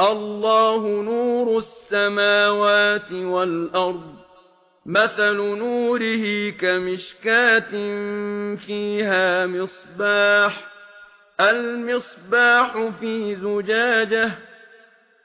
الله نور السماوات والأرض مثل نوره كمشكات فيها مصباح المصباح في زجاجه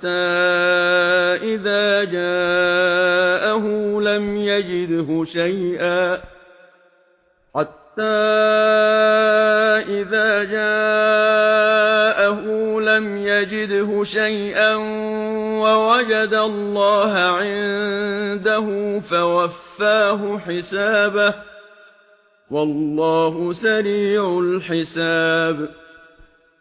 حَتَّى إِذَا جَاءَهُ لَمْ يَجِدْهُ شَيْئًا حَتَّى إِذَا جَاءَهُ لَمْ يَجِدْهُ شَيْئًا وَوَجَدَ اللَّهَ عِندَهُ فَوَفَّاهُ حِسَابَهُ وَاللَّهُ سَرِيعُ الْحِسَابِ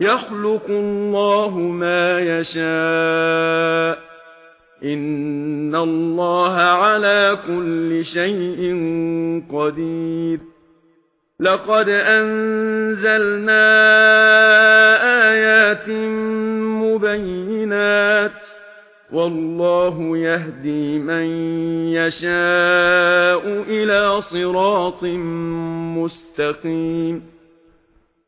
يخلق الله ما يشاء ان الله على كل شيء قدير لقد انزلنا ايات مبينات والله يهدي من يشاء إلى صراط مستقيم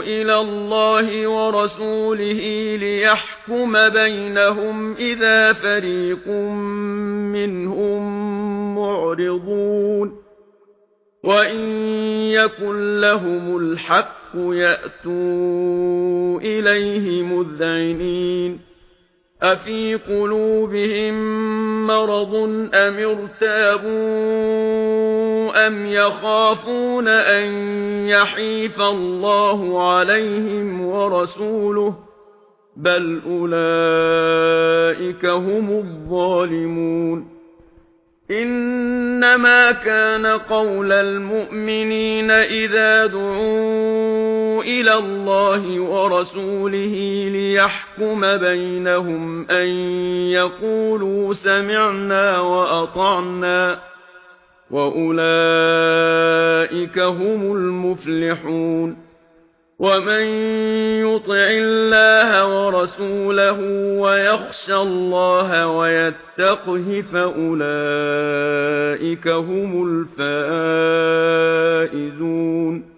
إلى الله ورسوله ليحكم بينهم إذا فريق منهم معرضون. وَإِن يَكُن لَّهُمُ الْحَقُّ يَأْتُوا إِلَيْهِ مُذْعِنِينَ. أَفِي قُلُوبِهِم مَّرَضٌ أَمِ ارتابون أَمْ يَخَافُونَ أَنْ يَحِيفَ اللَّهُ عَلَيْهِمْ وَرَسُولُهُ بَلْ أُولَئِكَ هُمُ الظَّالِمُونَ إِنَّمَا كَانَ قَوْلَ الْمُؤْمِنِينَ إِذَا دُعُوا إِلَى اللَّهِ وَرَسُولِهِ لِيَحْكُمَ بَيْنَهُمْ أَنْ يَقُولُوا سَمِعْنَا وَأَطَعْنَا وَأُولَئِكَ هُمُ الْمُفْلِحُونَ وَمَن يُطِعِ اللَّهَ وَرَسُولَهُ وَيَخْشَ اللَّهَ وَيَتَّقْهِ فَأُولَئِكَ هُمُ الْفَائِزُونَ